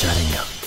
shutting up.